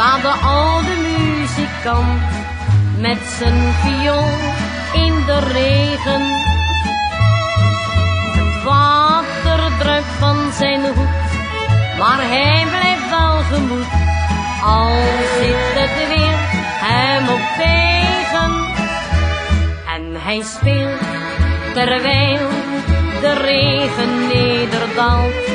staat de oude muzikant met zijn viool in de regen. Het water druipt van zijn hoed, maar hij blijft wel gemoed. Al zit het weer hem op tegen en hij speelt terwijl de regen nederdaalt.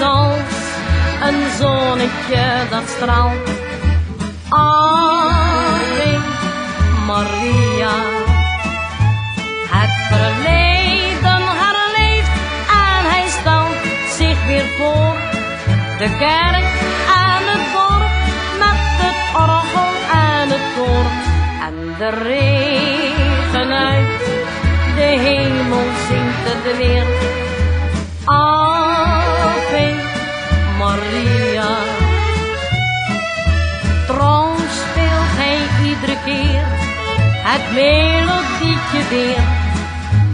Als een zonnetje dat straalt. Ave Maria. Het verleden herleeft en hij stelt zich weer voor de kerk en het dorp met het orgel en het koor en de regen uit de hemel zingt het weer. Het melodietje weer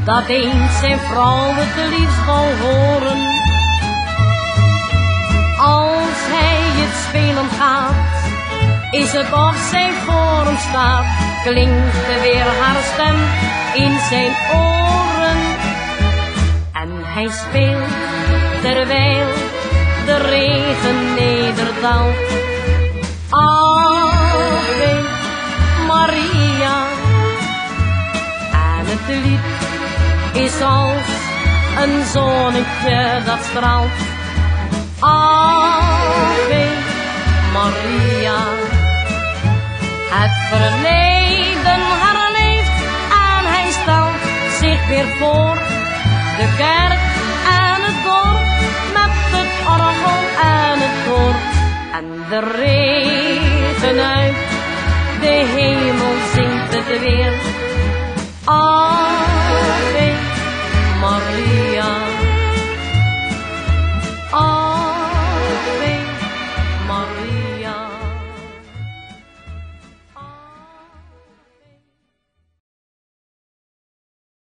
dat eens zijn vrouw het liefst wou horen. Als hij het spelen gaat, is het of zij voor hem staat, klinkt er weer haar stem in zijn oren. En hij speelt terwijl de regen nederdaalt. Is als een zonnetje dat straalt. Ave Maria. Het verleden herleeft en hij stelt zich weer voor. De kerk en het dorp met het orgel en het koor. En de regen uit de hemel zingt het weer. Ave Maria.